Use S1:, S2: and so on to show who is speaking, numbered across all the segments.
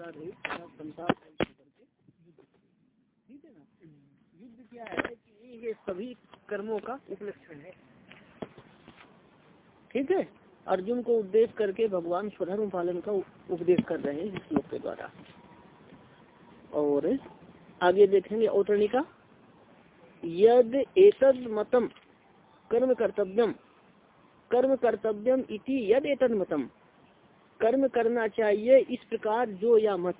S1: संसार है संसार ठीक है ना? युद्ध क्या है कि ये सभी कर्मों का उपलक्षण है। ठीक है? अर्जुन को उपदेश करके भगवान स्वधर्म पालन का उपदेश कर रहे हैं श्लोक के द्वारा। और आगे देखेंगे औतरणिका। यद एतद मतम, कर्म कर्तव्यम। कर्म कर्तव्यम इति यद एतद मतम। कर्म करना चाहिए इस प्रकार जो या मत।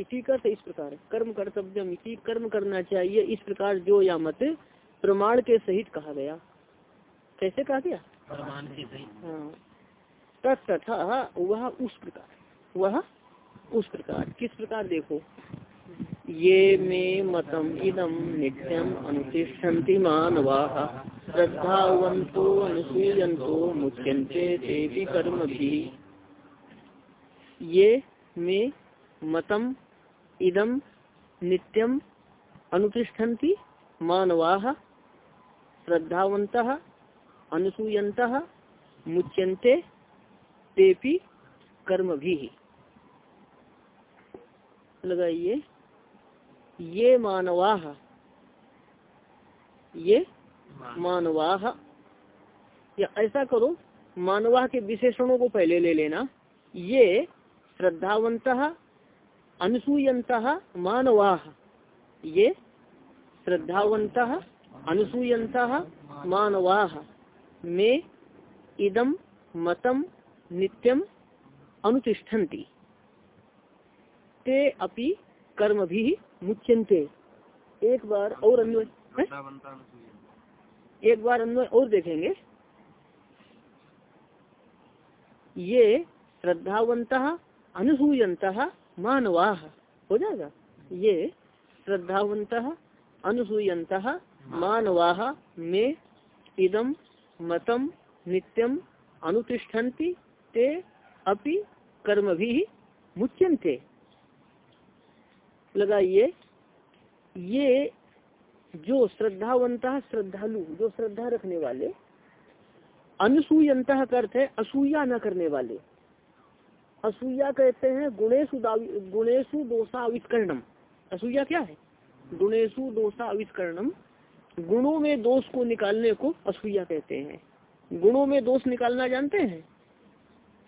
S1: इसी का इस प्रकार कर्म कर्तव्यम इसी कर्म करना चाहिए इस प्रकार जो या मत प्रमाण के सहित कहा गया। कैसे कहा गया?
S2: प्रमाण के सहित।
S1: हाँ। तथा वह उस प्रकार वह उस प्रकार। किस प्रकार देखो? ये मे मतम इदम नित्यम अनुतिष्ठन्ति मानवा। श्रद्धावंतो अनुसूयंतो मुच्यन्ते देवी कर्म भी ये मे मतम इदम नित्यम अनुतिष्ठन्ति मानवा। श्रद्धावंत अनुसूयंत मुच्यन्ते तेपि कर्म भी लगाइए। ये मानवाह ये मानवाह या ऐसा करो मानवाह के विशेषणों को पहले ले लेना। ये श्रद्धावंत, अनुसूयंत मानवाह ये श्रद्धावंत, अनुसूयंत मानवाह में इदम मतम नित्यम अनुतिष्ठन्ति। ते अपि कर्म भी मुच्यंते एक बार और अन्वय एक बार अन्वय और देखेंगे। ये श्रद्धावंत अनुसूयंत मानवा। हो जाएगा? ये श्रद्धावंत अनुसूयंत मानवा में इदम मतम नित्यम अनुतिष्ठन्ति ते अपि कर्म भी मुच्यंते लगाइए। ये जो श्रद्धावंत श्रद्धालु, जो श्रद्धा रखने वाले, अनुसूयंत अर्थ है असूया न करने वाले। असूया कहते हैं गुणेशु गुणेशु दोषा आविष्करणम असूया क्या है? गुणेशु दोषा आविष्करणम गुणों में दोष को निकालने को असूया कहते हैं। गुणों में दोष निकालना जानते हैं?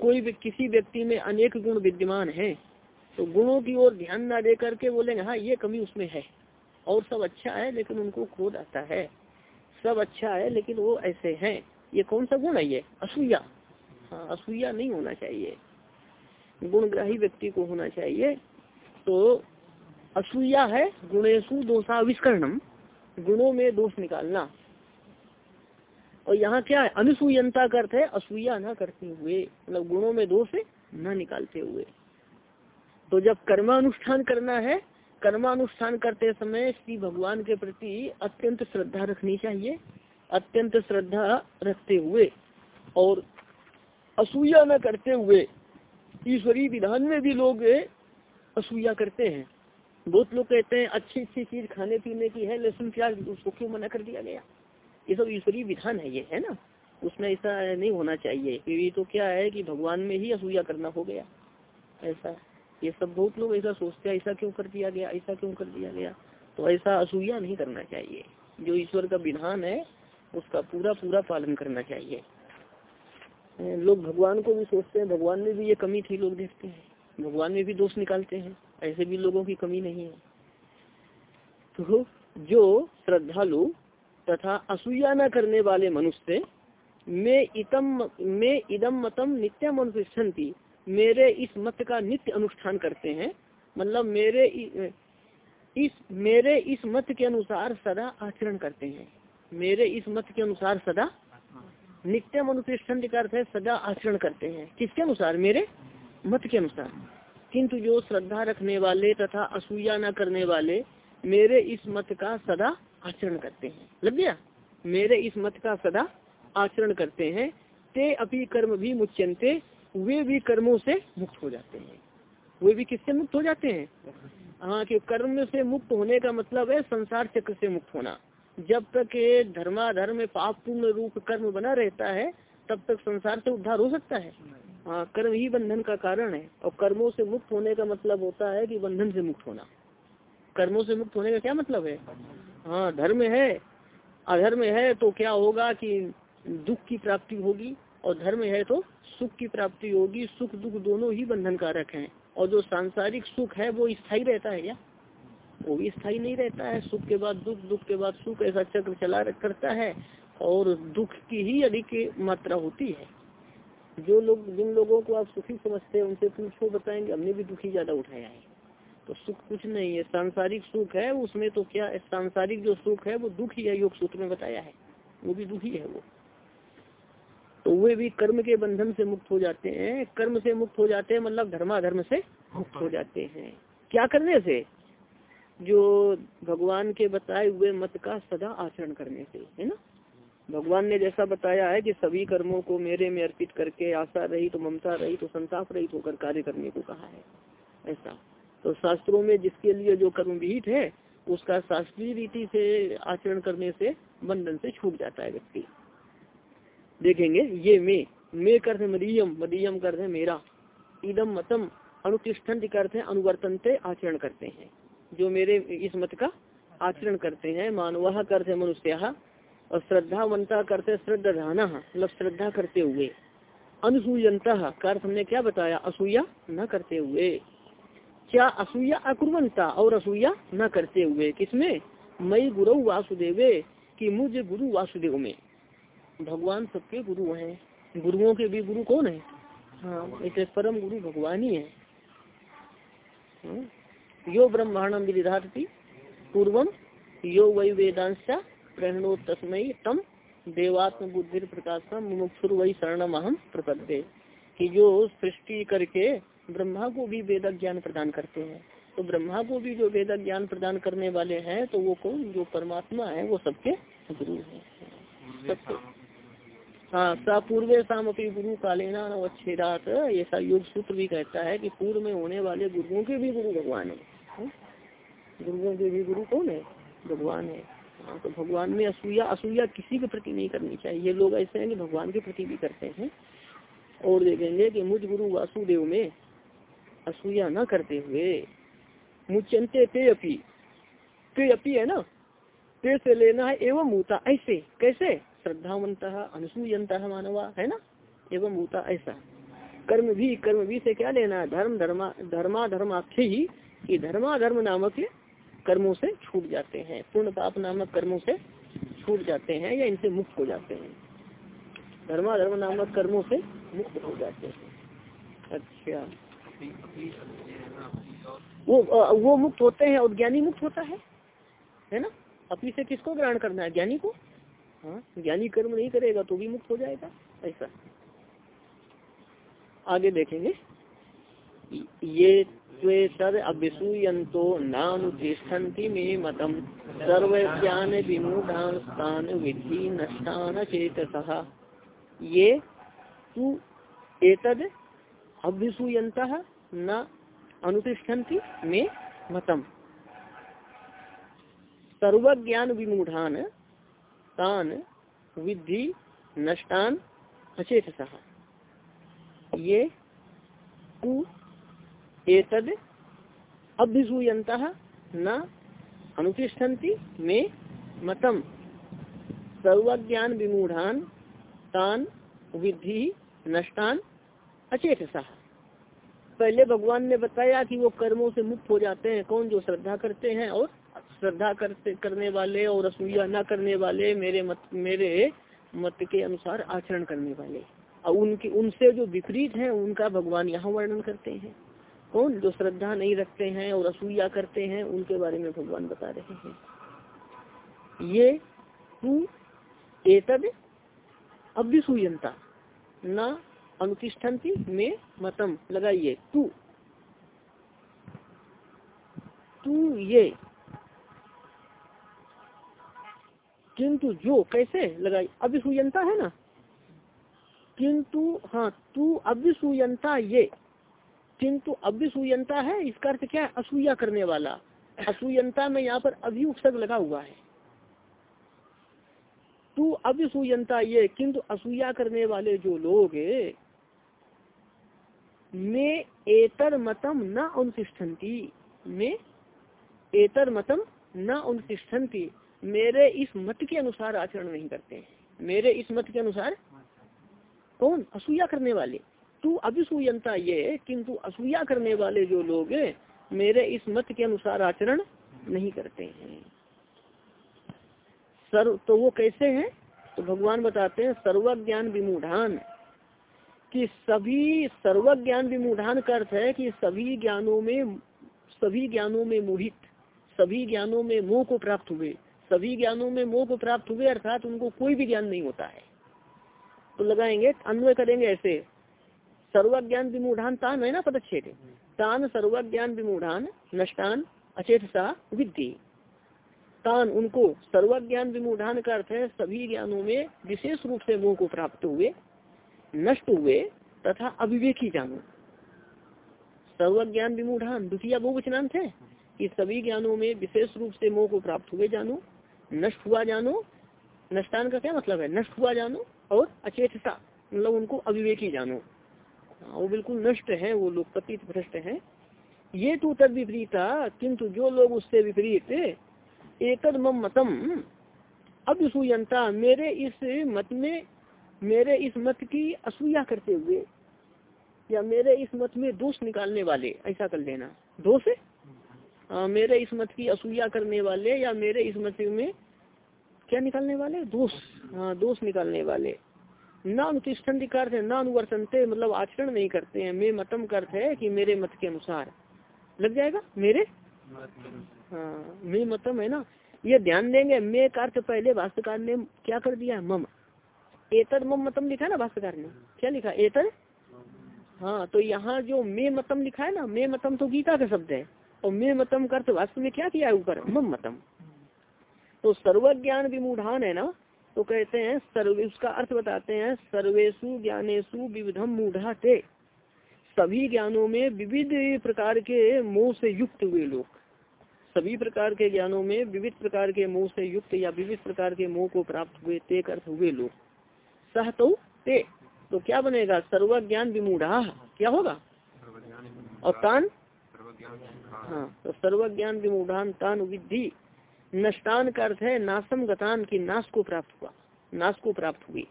S1: कोई भी, किसी व्यक्ति में अनेक गुण विद्यमान है। तो गुणों की ओर ध्यान ना दे करके बोलेंगे हाँ ये कमी उसमें है। और सब अच्छा है, लेकिन उनको क्रोध आता है। सब अच्छा है, लेकिन वो ऐसे हैं। ये कौन सा गुण है ये? असूया। हाँ असूया नहीं होना चाहिए। गुणग्राही व्यक्ति को होना चाहिए। तो असूया है, गुणेशु दोषाविष्करणम। गुणों में दोष निकालना। और यहाँ क्या है? अनुसूयंता करते असूया न करते हुए। मतलब गुणों में दोष न निकालते हुए। तो जब कर्मानुष्ठान करना है, कर्मानुष्ठान करते समय श्री भगवान के प्रति अत्यंत श्रद्धा रखनी चाहिए, अत्यंत श्रद्धा रखते हुए और असूया न करते हुए, ईश्वरीय विधान में भी लोग असूया करते हैं। बहुत लोग कहते हैं अच्छी अच्छी चीज़ खाने पीने की है, लहसुन प्याज, उसको क्यों मना कर दिया गया? ये सब ईश्वरीय विधान है ये, है ना? उसमें ऐसा नहीं होना चाहिए। क्योंकि तो क्या है कि भगवान में ही असूया करना हो गया। ऐसा ये सब बहुत लोग ऐसा सोचते हैं, ऐसा क्यों कर दिया गया, ऐसा क्यों कर दिया गया? तो ऐसा असूया नहीं करना चाहिए। जो ईश्वर का विधान है, उसका पूरा पूरा पालन करना चाहिए। लोग भगवान को भी सोचते हैं, भगवान में भी ये कमी थी, लोग देखते हैं। भगवान में भी दोष निकालते हैं, ऐसे भी लोगों की कमी नहीं है। तो जो श्रद्धालु तथा असूया न करने वाले मनुष्य, में इतम, में इदम मतम नित्यम अनुष्ठन्ति मेरे इस मत का नित्य अनुष्ठान करते हैं। मतलब मेरे इस मेरे इस मत के अनुसार सदा आचरण करते हैं। मेरे इस मत के अनुसार सदा नित्यम अनुष्ठान का अर्थ है सदा आचरण करते हैं। किसके अनुसार? मेरे मत के अनुसार। किंतु जो श्रद्धा रखने वाले तथा असूया न करने वाले मेरे इस मत का सदा आचरण करते हैं। लग गया? मेरे इस मत का सदा आचरण करते हैं। ते अपनी कर्म भी मुच्यंते वे भी कर्मों से मुक्त हो जाते हैं। वे भी किससे मुक्त हो जाते हैं? हाँ कि कर्म से मुक्त होने का मतलब है संसार चक्र से मुक्त होना। जब तक धर्माधर्म पाप पूर्ण रूप कर्म बना रहता है, तब तक संसार से उद्धार हो सकता है। हाँ कर्म ही बंधन का कारण है। और कर्मों से मुक्त होने का मतलब होता है कि बंधन से मुक्त होना। कर्मों से मुक्त होने का क्या मतलब है? हाँ धर्म है। अधर्म है तो क्या होगा कि दुख की प्राप्ति होगी? और धर्म है तो सुख की प्राप्ति होगी, सुख दुख दोनों ही बंधन कारक हैं। और जो सांसारिक सुख है, वो स्थायी रहता है क्या? वो भी स्थायी नहीं रहता है। सुख के बाद दुख दुख के बाद सुख, ऐसा चक्र चला करता है। और दुख की ही अधिक मात्रा होती है। जो लोग, जिन लोगों को आप सुखी समझते हैं, उनसे पूछो, बताएँगे, हमने भी दुखी ज़्यादा उठाया है। तो सुख कुछ नहीं है। सांसारिक सुख है, उसमें तो क्या? सांसारिक जो सुख है, वो दुख ही है, योग सूत्र में बताया है। वो भी दुखी है वो। तो वे भी कर्म के बंधन से मुक्त हो जाते हैं। कर्म से मुक्त हो जाते हैं मतलब धर्माधर्म से मुक्त हो जाते हैं। क्या करने से? जो भगवान के बताए हुए मत का सदा आचरण करने से, है ना? भगवान ने जैसा बताया है कि सभी कर्मों को मेरे में अर्पित करके आशा रही तो ममता रही तो संताप रही होकर कार्य करने को कहा है। ऐसा। तो शास्त्रों में जिसके लिए जो कर्म विहित है, उसका शास्त्रीय रीति से आचरण करने से, बंधन से छूट जाता है व्यक्ति। देखेंगे, ये मे मे करते मदीयम मदीयम करते मेरा। इदम मतम अनुतिष्ठन करते अनुवर्तनते आचरण करते हैं। जो मेरे इस मत का आचरण करते हैं, मानवा करते मनुष्य, और श्रद्धावंता करते श्रद्धा मतलब श्रद्धा करते हुए। अनुसूयंता का अर्थ हमने क्या बताया? असूया न करते हुए। क्या असूया अकुर्वंता और असूया न करते हुए? किसमें? मई गुरु वासुदेवे, कि मुझे गुरु वासुदेव में। भगवान सबके गुरु हैं। गुरुओं के भी गुरु कौन है? हाँ इसे परम गुरु भगवान ही है। हाँ? यो ब्रह्मांडम विधार्थी पूर्वम यो वै वेदांश प्रणो तस्मय तम देवात्म बुद्धि प्रकाश मुमुक्षुर वही शरणम अहम प्रपद्य। कि जो सृष्टि करके ब्रह्मा को भी वेद ज्ञान प्रदान करते हैं। तो ब्रह्मा को भी जो वेद ज्ञान प्रदान करने वाले हैं तो वो कौन? जो परमात्मा है वो सबके गुरु है। सबके हाँ सा पूर्वे शाम अपनी गुरु कालेना अच्छेदात ऐसा योग सूत्र भी कहता है कि पूर्व में होने वाले गुरुओं के भी गुरु भगवान है। हाँ? गुरुओं के भी गुरु कौन है? भगवान है। हाँ तो भगवान में असूया असूया किसी के प्रति नहीं करनी चाहिए। ये लोग ऐसे हैं कि भगवान के प्रति भी करते हैं। और देखेंगे कि मुझ गुरु वासुदेव में असूया न करते हुए मुचंते पे अपी। पे अपी है ना? पे से लेना है एवं मूता ऐसे। कैसे? श्रद्धावंत, अनुसूयंत मानवा, है ना? एवं मूता ऐसा। कर्म भी कर्म भी से क्या लेना है? धर्म, धर्मा धर्मा धर्माख्य ही, कि धर्मा धर्म नामक कर्मों से छूट जाते हैं। पूर्ण पाप नामक कर्मों से छूट जाते हैं या इनसे मुक्त हो जाते हैं। धर्मा धर्म नामक कर्मों से मुक्त हो जाते हैं। अच्छा। वो वो मुक्त होते हैं और ज्ञानी मुक्त होता है। है ना? अपनी से किसको ग्रहण करना है? ज्ञानी को? हाँ ज्ञानी कर्म नहीं करेगा तो भी मुक्त हो जाएगा, ऐसा। आगे देखेंगे। ये तद अभिसूयंतो नानुतिष्ठन्ति मे मतम। सर्वज्ञान विमूढ़ान स्थान विधि नष्टान चेतस। ये तू एतद अभ्युसूयंत न अनुतिष्ठन्ति मे मतम। सर्वज्ञान विमूढ़ान तान विधि नष्टान अचेत ये एतद अभ्युसूयंत न अनुतिष्ठन्ति में मतम। सर्वज्ञान विमूढ़ान तान विधि नष्टान अचेत पहले भगवान ने बताया कि वो कर्मों से मुक्त हो जाते हैं, कौन जो श्रद्धा करते हैं और श्रद्धा करते करने वाले और असूया न करने वाले मेरे मत मेरे मत के अनुसार आचरण करने वाले। और उनकी, उनसे जो विपरीत है, उनका भगवान यहाँ वर्णन करते हैं। कौन? जो श्रद्धा नहीं रखते हैं और असूया करते हैं, उनके बारे में भगवान बता रहे हैं। ये तू एतद अभ्युसूयंता न अनुतिष्ठन्ति में मतम। लगाइए, तू। तू ये किंतु जो, कैसे? लगाई। अभिसूयंता है ना? किंतु हाँ तू अभिसूयंता ये। किंतु अभ्यसूयंता है, इसका अर्थ क्या है? असूया करने वाला। असूयंता में यहाँ पर अभी उपसर्ग लगा हुआ है। तू अभ्यसूयंता ये, किंतु असूया करने वाले जो लोग, में एतर मतम न अनुतिष्ठन्ति में एतर मतम न अनुतिष्ठन्ति मेरे इस मत के अनुसार आचरण नहीं करते हैं। मेरे इस मत के अनुसार कौन? असूया करने वाले। तू अभिसूयनता ये, किंतु असूया करने वाले जो लोग मेरे इस मत के अनुसार आचरण नहीं करते हैं। सर्व तो वो कैसे हैं? तो भगवान बताते हैं, सर्वज्ञान विमूढ़ान। कि सभी, सर्वज्ञान विमूढ़ान का अर्थ है कि सभी ज्ञानों में, सभी ज्ञानों में मोहित, सभी ज्ञानों में मोह को प्राप्त हुए। सभी ज्ञानों में मोह को प्राप्त हुए, अर्थात उनको कोई भी ज्ञान नहीं होता है। तो लगाएँगे, अन्वय करेंगे ऐसे। सर्वज्ञान विमूढ़ान तान, है ना पदच्छेद? तान, सर्वज्ञान विमूढ़ान, नष्टान अचेत सा विद्धि। तान, उनको सर्वज्ञान विमूढ़ान का अर्थ है, सभी ज्ञानों में विशेष रूप से मोह को प्राप्त हुए, नष्ट हुए, तथा अविवेकी जानो। सर्वज्ञान विमूढ़ान, द्वितीय बहुवचनांत है। कि सभी ज्ञानों में विशेष रूप से मोह को प्राप्त हुए जानो। नष्ट हुआ जानो नष्टान का क्या मतलब है? नष्ट हुआ जानो और अचेतता मतलब उनको अविवेकी जानो। हाँ, वो बिल्कुल नष्ट है वो लोग पतित भ्रष्ट है। ये तो तद विपरीता किंतु जो लोग उससे विपरीत एक मम मतम असूयता मेरे इस मत में मेरे इस मत की असूया करते हुए या मेरे इस मत में दोष निकालने वाले ऐसा कर लेना। दोष? मेरे इस मत की असूया करने वाले या मेरे इस मत में क्या निकालने वाले? दोष। हाँ दोष निकालने वाले। न अनुतिष्ठन अर्थ है न अनुवर्तनते मतलब आचरण नहीं करते हैं। मे मतम का अर्थ है कि मेरे मत के अनुसार। लग जाएगा? मेरे? हाँ मे मतम है ना। ये ध्यान देंगे, मे का अर्थ पहले भाष्यकार ने क्या कर दिया? है मम। एतर मम मतम लिखा है ना भाष्यकार ने? क्या लिखा? एतर हाँ तो यहाँ जो मे मतम लिखा है ना, मे मतम तो गीता का शब्द है। और मे मतम का अर्थ वास्तव में क्या किया है ऊपर? मम मतम। तो सर्वज्ञान विमूढ़ान है ना? तो कहते हैं सर्वे उसका अर्थ बताते हैं सर्वेशु ज्ञानेशु विविधम मूढ़ा थे सभी ज्ञानों में विविध प्रकार के मोह से युक्त हुए लोग। सभी प्रकार के ज्ञानों में विविध प्रकार के मोह से युक्त या विविध प्रकार के मोह को प्राप्त हुए ते अर्थ हुए लोग। सह तो ते। तो क्या बनेगा? सर्वज्ञान विमूढ़ा। क्या होगा? और तान? हाँ। तो सर्वज्ञान विमूढ़ान तान विधि नष्टान का अर्थ है नासम गतान की नाश को प्राप्त हुआ। नाश को प्राप्त हुई।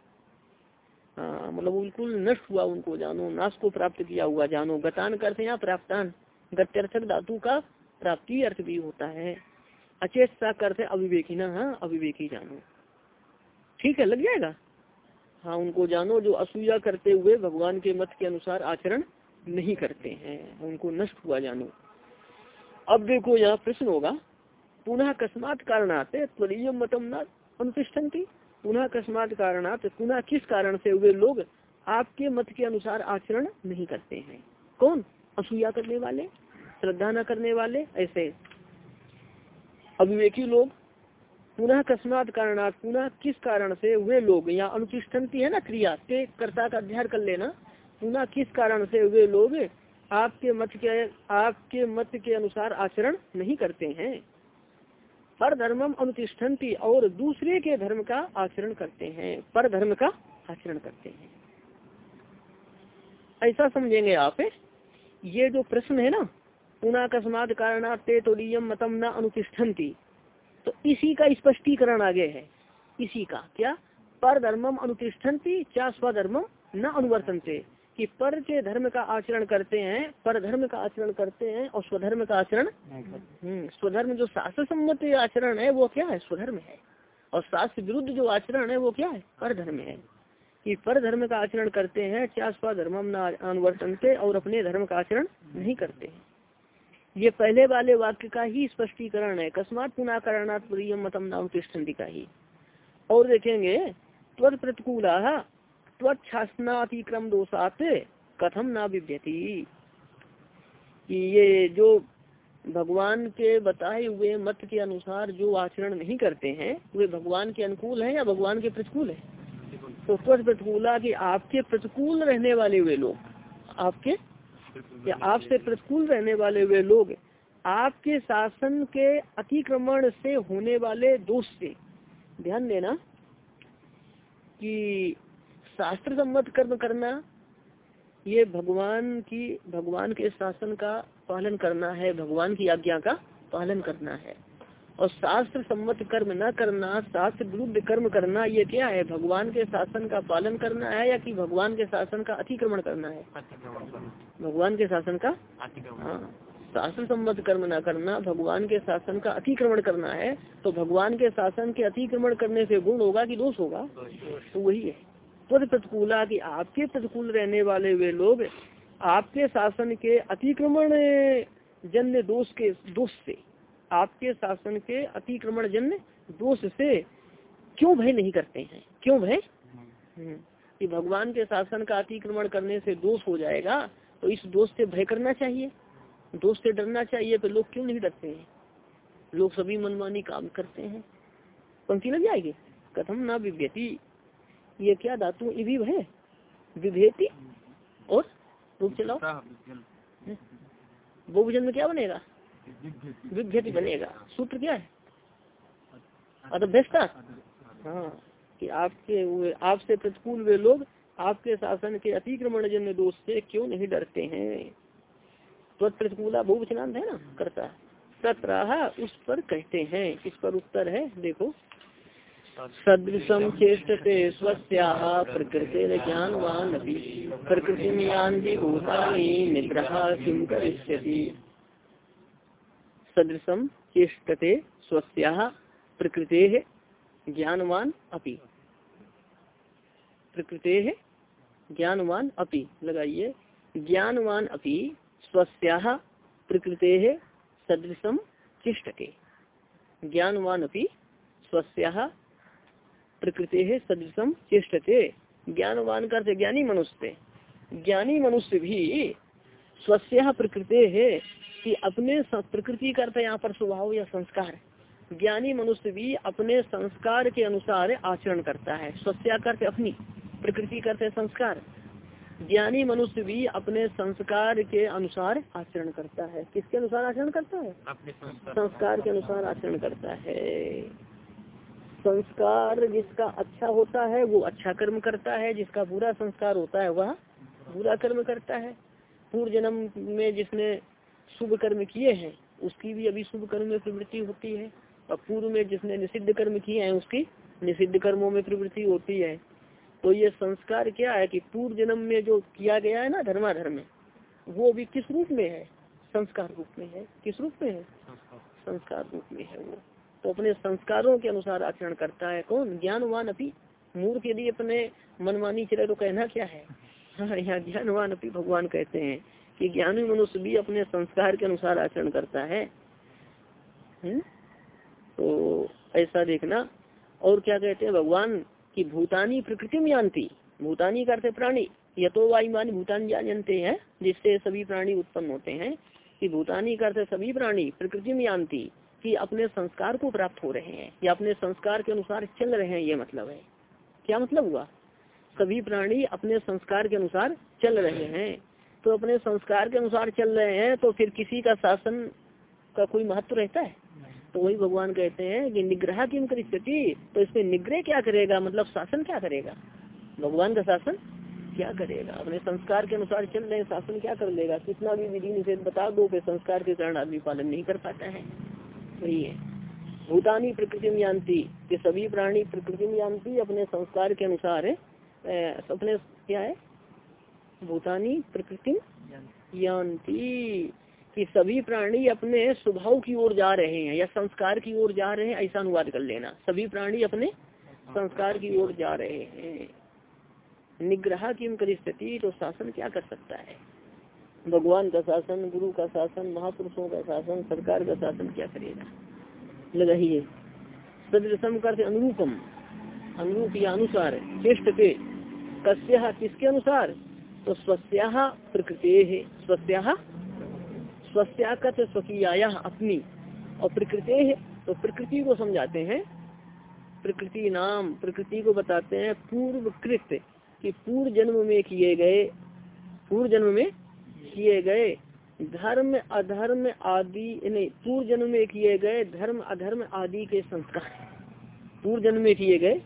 S1: हाँ मतलब बिल्कुल नष्ट हुआ उनको, जानो, नाश को प्राप्त किया हुआ, जानो। गतान का अर्थ यहाँ प्राप्तान। गत्यर्थक धातु का प्राप्ति अर्थ भी होता है। अचेत सा अर्थ है अविवेकी ना हाँ अविवेकी जानो। ठीक है, लग जाएगा? हाँ उनको जानो, जो असूया करते हुए भगवान के मत के अनुसार आचरण नहीं करते हैं। उनको नष्ट हुआ जानो। अब देखो यहाँ प्रश्न होगा, पुनः अकस्मात कारणात त्वरीय मतम न अनुतिष्ठन्ति। पुनः अकस्मात कारणात पुनः किस कारण से वे लोग आपके मत के अनुसार आचरण नहीं करते हैं? कौन? असूया करने वाले? श्रद्धा न करने वाले? ऐसे। अविवेकी लोग, पुनः अकस्मात कारणात पुनः किस कारण से वे लोग? या अनुतिष्ठन्ति है ना क्रिया के कर्ता का अध्ययन कर लेना। पुनः किस कारण से वे लोग? आपके मत के, आपके मत के अनुसार आचरण नहीं करते हैं। पर धर्मम अनुतिष्ठन्ति और दूसरे के धर्म का आचरण करते हैं। पर धर्म का आचरण करते हैं। ऐसा समझेंगे आप। ये जो प्रश्न है ना पुनः अकस्मात कारणाते तो मतम न अनुतिष्ठन्ति। तो इसी का स्पष्टीकरण आगे है। इसी का, क्या? पर धर्मम अनुतिष्ठन्ति क्या स्वधर्मम न अनुवर्तनते। कि पर के धर्म का आचरण करते हैं पर धर्म का आचरण करते हैं और स्वधर्म का आचरण हम्म, स्वधर्म जो शास्त्र सम्मत आचरण है वो क्या है? स्वधर्म है। और शास्त्र विरुद्ध जो आचरण है वो क्या है? पर धर्म है। कि पर धर्म का आचरण करते हैं क्या स्वधर्म अनुवर्तनते और अपने धर्म का आचरण नहीं करते हैं। ये पहले वाले वाक्य का ही स्पष्टीकरण है। अकस्मात पुनः करणात् प्रियम मतम नाम का ही। और देखेंगे त्वर प्रतिकूला स्वच्छासनातिक्रम दोषात कथम ना विभ्यति कि ये जो भगवान के बताए हुए मत के अनुसार जो आचरण नहीं करते हैं, वे भगवान के अनुकूल हैं या भगवान के प्रतिकूल है? तो स्वच्छ प्रतिकूला कि आपके प्रतिकूल रहने वाले वे लोग, आपके? या आपसे प्रतिकूल रहने वाले वे लोग, आपके शासन के अतिक्रमण से होने वाले दोष से। ध्यान देना कि शास्त्र सम्मत कर्म करना ये भगवान की भगवान के शासन का पालन करना है भगवान की आज्ञा का पालन करना है। और शास्त्र सम्मत कर्म न करना शास्त्र विरुद्ध कर्म करना ये क्या है? भगवान के शासन का पालन करना है या कि भगवान के शासन का अतिक्रमण करना है? भगवान के शासन का? हाँ। शास्त्र सम्मत कर्म न करना भगवान के शासन का अतिक्रमण करना है तो भगवान के शासन के अतिक्रमण करने से गुण होगा कि दोष होगा? तो वही है। पद प्रतिकूला की आपके प्रतिकूल रहने वाले वे लोग आपके शासन के अतिक्रमण जन्य दोष के दोष से आपके शासन के अतिक्रमण जन्य दोष से क्यों भय नहीं करते हैं? क्यों भय? हम्म, कि भगवान के शासन का अतिक्रमण करने से दोष हो जाएगा तो इस दोष से भय करना चाहिए। दोष से डरना चाहिए तो लोग क्यों नहीं डरते हैं? लोग सभी मनमानी काम करते हैं। पंक्ति लग जाएगी? कथम ना विभ्यति ये क्या धातु इवी है? विभेति? और? रूप चलाओ बहुवचन में क्या बनेगा? विभ्यति बनेगा। सूत्र क्या है? अदभ्यस्ता हाँ कि आपके आपसे प्रतिकूल वे लोग आपके शासन के अतिक्रमण जन्य दोष से क्यों नहीं डरते हैं? बहुवचनांत है ना? करता सत्रह उस पर कहते हैं। इस पर उत्तर है देखो। सदृशम चेष्टते स्वस्या प्रकृति ज्ञानवान प्रकृति भूतानी, निग्रह किम करिष्यति? सदृशम चेष्टते स्वस्या प्रकृते ज्ञानवान अपि। प्रकृते ज्ञानवान अपि। लगाइए। ज्ञानवान अपि स्वस्या प्रकृते सदृशम चिष्टते ज्ञानवान अपि स्वस्या प्रकृति है सदृशम चेष्टते। ज्ञानवान का ज्ञानी मनुष्य ज्ञानी मनुष्य भी स्वस्य प्रकृति है कि अपने प्रकृति करते यहाँ पर स्वभाव या संस्कार। ज्ञानी मनुष्य भी अपने संस्कार के अनुसार आचरण करता है। स्वस्या करते अपनी प्रकृति करते संस्कार। ज्ञानी मनुष्य भी अपने संस्कार के अनुसार आचरण करता है। किसके अनुसार आचरण करता है? अपने संस्कार के अनुसार आचरण करता है। संस्कार जिसका अच्छा होता है, वो अच्छा कर्म करता है, जिसका बुरा संस्कार होता है, वह बुरा कर्म करता है। पूर्व जन्म में जिसने शुभ कर्म किए हैं, उसकी भी अभी शुभ कर्म में प्रवृत्ति होती है, और पूर्व में जिसने निषिद्ध कर्म किए हैं, उसकी निषिद्ध कर्मों में प्रवृत्ति होती है। तो ये संस्कार क्या है कि पूर्व जन्म में जो किया गया है ना, धर्माधर्म वो भी किस रूप में है? संस्कार रूप में है। किस रूप में है? संस्कार रूप में है वो। तो अपने संस्कारों के अनुसार आचरण करता है कौन? ज्ञानवान अपनी मूर्ख यदि अपने मनमानी चले तो कहना क्या है? हाँ यहाँ ज्ञानवान अपनी भगवान कहते हैं कि ज्ञानी मनुष्य भी अपने संस्कार के अनुसार आचरण करता है। हुँ? हम्म? तो ऐसा देखना। और क्या कहते हैं भगवान की भूतानी प्रकृति में जानती भूतानी करते प्राणी। या तो वायुमान भूतान जानते हैं, जिससे सभी प्राणी उत्पन्न होते हैं। कि भूतानी करते सभी प्राणी प्रकृति में जानती कि अपने संस्कार को प्राप्त हो रहे हैं, या अपने संस्कार के अनुसार चल रहे हैं, ये मतलब है। क्या मतलब हुआ? सभी प्राणी अपने संस्कार के अनुसार चल रहे हैं। तो अपने संस्कार के अनुसार चल रहे हैं तो फिर किसी का शासन का कोई महत्व रहता है? तो वही भगवान कहते हैं कि निग्रह की स्थिति तो इसमें निग्रह क्या करेगा? मतलब शासन क्या करेगा? भगवान का शासन क्या करेगा? अपने संस्कार के अनुसार चल रहे शासन क्या कर लेगा? कितना भी विधि निषेध बता दो संस्कार के कारण आदमी पालन नहीं कर पाता है। वही है। भूतानी प्रकृति में जानती कि सभी प्राणी प्रकृति में जानती अपने संस्कार के अनुसार अपने क्या है? भूतानी प्रकृति जानती कि सभी प्राणी अपने स्वभाव की ओर जा रहे हैं या संस्कार की ओर जा रहे हैं, ऐसा अनुवाद कर लेना। सभी प्राणी अपने संस्कार की ओर जा रहे हैं। निग्रह की परिस्थिति तो शासन क्या कर सकता है? भगवान का शासन, गुरु का शासन, महापुरुषों का शासन, सरकार का शासन क्या करेगा? लगाइए सदृशम कर अनुरूपम। अनुरूप या अनुसार, श्रेष्ठ के। कस्या किसके अनुसार? तो स्वस्या प्रकृति। है स्वस्या? स्वस्या कथ स्वकीया अपनी। और प्रकृति है तो प्रकृति को समझाते हैं। प्रकृति नाम, प्रकृति को बताते हैं पूर्व कृत कि पूर्व जन्म में किए गए, पूर्व जन्म में किए गए। धर्म, अधर्म आदि, नहीं पूर्व जन्म में किए गए धर्म, अधर्म आदि के संस्कार। पूर्व जन्म में किए गए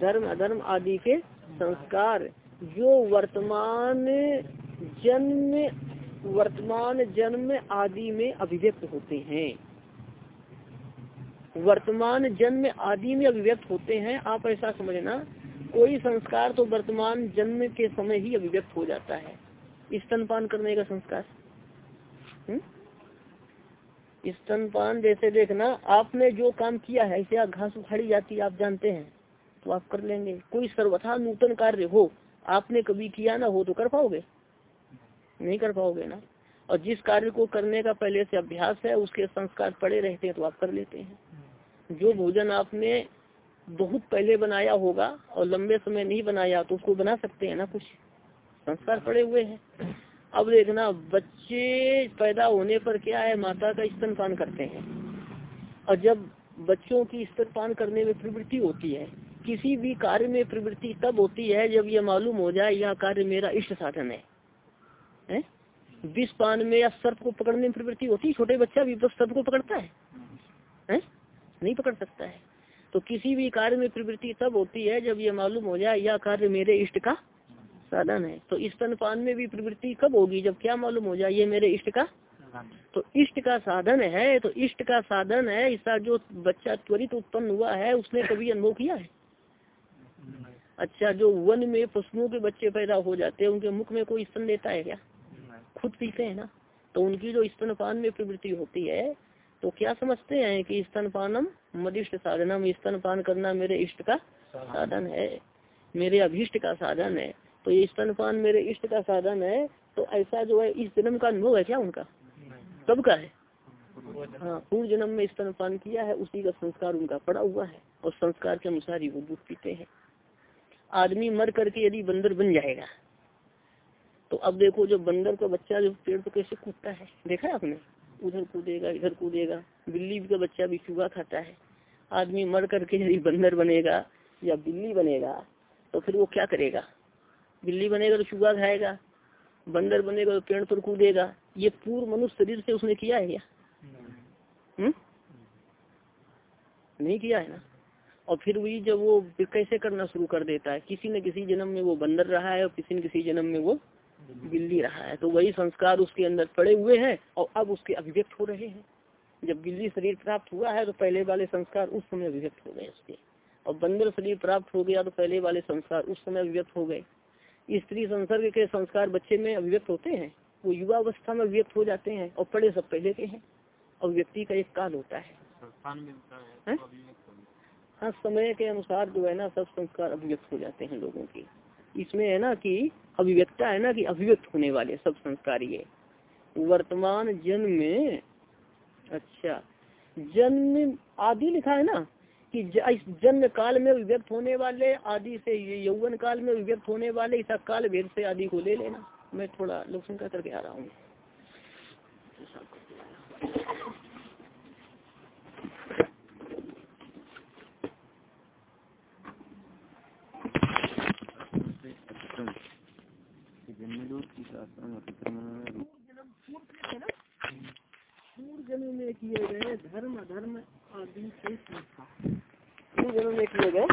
S1: धर्म, अधर्म आदि के संस्कार। जो वर्तमान जन्म वर्तमान जन्म आदि में अभिव्यक्त होते हैं। वर्तमान जन्म आदि में अभिव्यक्त होते हैं, आप ऐसा समझना। कोई संस्कार तो वर्तमान जन्म के समय ही अभिव्यक्त हो जाता है। स्तनपान करने का संस्कार। हम्म? स्तनपान जैसे देखना, आपने जो काम किया है ऐसे घास उखाड़ी जाती है, आप जानते हैं तो आप कर लेंगे। कोई सर्वथा नूतन कार्य हो, आपने कभी किया ना हो तो कर पाओगे? नहीं कर पाओगे ना। और जिस कार्य को करने का पहले से अभ्यास है, उसके संस्कार पड़े रहते हैं तो आप कर लेते हैं। जो भोजन आपने बहुत पहले बनाया होगा, और लंबे समय नहीं बनाया तो उसको बना सकते हैं ना कुछ? संस्कार पड़े हुए हैं। अब देखना, बच्चे पैदा होने पर क्या है, माता का स्तनपान करते हैं। और जब बच्चों की स्तनपान करने में प्रवृत्ति होती है, किसी भी कार्य में प्रवृत्ति तब होती है जब यह मालूम हो जाए, यह कार्य मेरा इष्ट साधन है? विष पान में या सर्प को पकड़ने में प्रवृत्ति होती है? छोटे बच्चा भी बस सर्प को पकड़ता है? नहीं पकड़ सकता है। तो किसी भी कार्य में प्रवृत्ति तब होती है जब यह मालूम हो जाए, यह कार्य मेरे इष्ट का साधन है। तो स्तनपान में भी प्रवृत्ति कब होगी? जब क्या मालूम हो जाए ये मेरे इष्ट का? तो इष्ट का साधन है तो इष्ट का साधन है। ऐसा जो बच्चा त्वरित उत्पन्न हुआ है, उसने कभी अनुभव किया है? अच्छा जो वन में पशुओं के बच्चे पैदा हो जाते हैं, उनके मुख में कोई स्तन देता है क्या? खुद पीते हैं ना? तो उनकी जो स्तनपान में प्रवृत्ति होती है तो क्या समझते हैं कि स्तनपानम मदिष्ट साधनम? स्तनपान करना मेरे इष्ट का साधन है। मेरे अभिष्ट का साधन है। तो ये स्तनपान मेरे इष्ट का साधन है तो ऐसा जो है इस जन्म का अनुभव है क्या उनका? कब का है? हाँ पूर्व जन्म में स्तनपान किया है उसी का संस्कार उनका पड़ा हुआ है और संस्कार के अनुसार ही वो दूध पीते हैं। आदमी मर करके यदि बंदर बन जाएगा तो अब देखो जो बंदर का बच्चा जो पेड़ पर कैसे कूदता है देखा है आपने? उधर कूदेगा इधर कूदेगा बिल्ली का बच्चा भी चूहा खाता है। आदमी मर करके यदि बंदर बनेगा या बिल्ली बनेगा तो फिर वो क्या करेगा? बिल्ली बनेगा तो चूहा खाएगा बंदर बनेगा तो पेड़ पर कूदेगा। ये पूर्व मनुष्य शरीर से उसने किया है क्या? हम्म? नहीं किया है ना? और फिर वही जब वो कैसे करना शुरू कर देता है? किसी न किसी जन्म में वो बंदर रहा है और किसी न किसी जन्म में वो बिल्ली रहा है। तो वही संस्कार उसके अंदर पड़े हुए हैं और अब उसके अभिव्यक्त हो रहे हैं। जब बिल्ली शरीर प्राप्त हुआ है तो पहले वाले संस्कार उस समय अभिव्यक्त हो गए उसके। और बंदर शरीर प्राप्त हो गया तो पहले वाले संस्कार उस समय अभिव्यक्त हो गए। स्त्री संसर्ग के संस्कार बच्चे में अभिव्यक्त होते हैं वो युवा अवस्था में अभिव्यक्त हो जाते हैं और पढ़े सब पहले के हैं। और व्यक्ति का एक काल होता है। हाँ समय के अनुसार जो है ना सब संस्कार अभिव्यक्त हो जाते हैं लोगों की। इसमें है ना कि अभिव्यक्ता है ना कि अभिव्यक्त होने वाले सब संस्कार ये। वर्तमान जन्म में अच्छा जन्म आदि लिखा है ना कि जन्म काल में अभिव्यक्त होने वाले आदि से यौवन काल में अभिव्यक्त होने वाले, इस काल भेद से आदि को ले लेना। मैं थोड़ा लोक संख्या करके आ रहा हूँ। किए गए धर्म धर्म आदि पूर्व जन्म में किए गए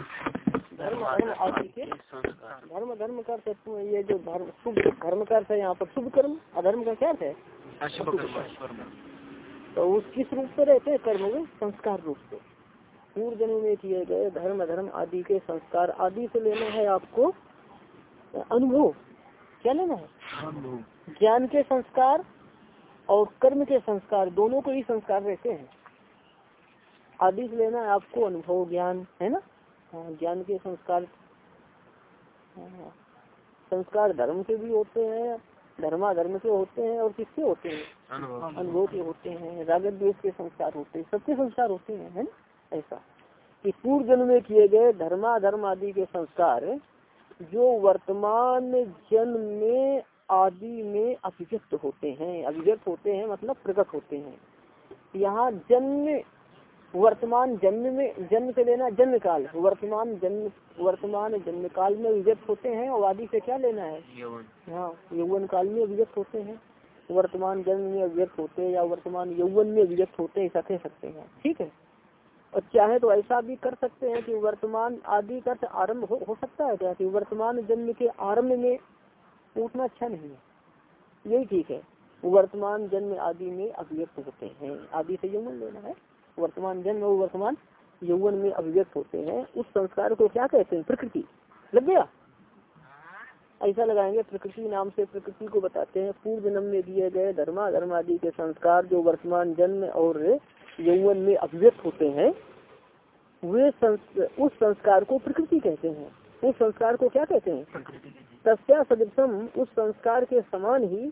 S1: धर्म धर्म आदि के धर्म धर्म का अर्थ ये जो धर्म शुभ धर्म का अर्थ है यहाँ पर शुभ कर्म अधर्म का क्या अर्थ है? तो उस किस रूप से रहते हैं कर्म में? संस्कार रूप से। पूर्व जन्म में किए गए धर्म धर्म आदि के संस्कार आदि से लेना है आपको अनुभव। क्या लेना है? ज्ञान के संस्कार और कर्म के संस्कार दोनों को ही संस्कार रहते हैं। आदि से लेना है आपको अनुभव ज्ञान है ना? हाँ ज्ञान के संस्कार। हाँ, संस्कार धर्म के भी होते हैं धर्मा धर्म के होते हैं और किसके होते हैं? अनुभव। के होते हैं रागत द्वेष के संस्कार होते हैं सबके संस्कार होते हैं है ना? ऐसा। कि पूर्व जन्म में किए गए धर्मा धर्म आदि के संस्कार जो वर्तमान जन्म में आदि में अभिव्यक्त होते हैं अभिव्यक्त होते हैं मतलब प्रकट होते हैं। यहाँ जन्म वर्तमान जन्म में जन्म से लेना जन्म काल। वर्तमान जन्म वर्तमान जन्म काल में अभिव्यक्त होते हैं और आदि से क्या लेना है? हाँ यौवन काल में अभिव्यक्त होते हैं। वर्तमान जन्म में अभिव्यक्त होते हैं या वर्तमान यौवन में अभिव्यक्त होते हैं ऐसा कह सकते हैं। ठीक है? और चाहे तो ऐसा भी कर सकते हैं कि वर्तमान आदि का आरंभ हो, हो सकता है क्या? कि वर्तमान जन्म के आरंभ में उठना अच्छा नहीं है। यही ठीक है। वर्तमान जन्म आदि में अभिव्यक्त होते हैं। आदि से यौवन लेना है। वर्तमान जन्म और वर्तमान यौवन में अभिव्यक्त होते हैं। उस संस्कार को क्या कहते हैं? प्रकृति। लग गया? ऐसा लगाएँगे प्रकृति नाम से प्रकृति को बताते हैं। पूर्व जन्म में दिए गए धर्मा धर्म आदि के संस्कार जो वर्तमान जन्म और यौवन में अभिव्यक्त होते हैं वे संस, उस संस्कार को प्रकृति कहते हैं। उस संस्कार को क्या कहते हैं? तस्या सदृशम उस संस्कार के समान ही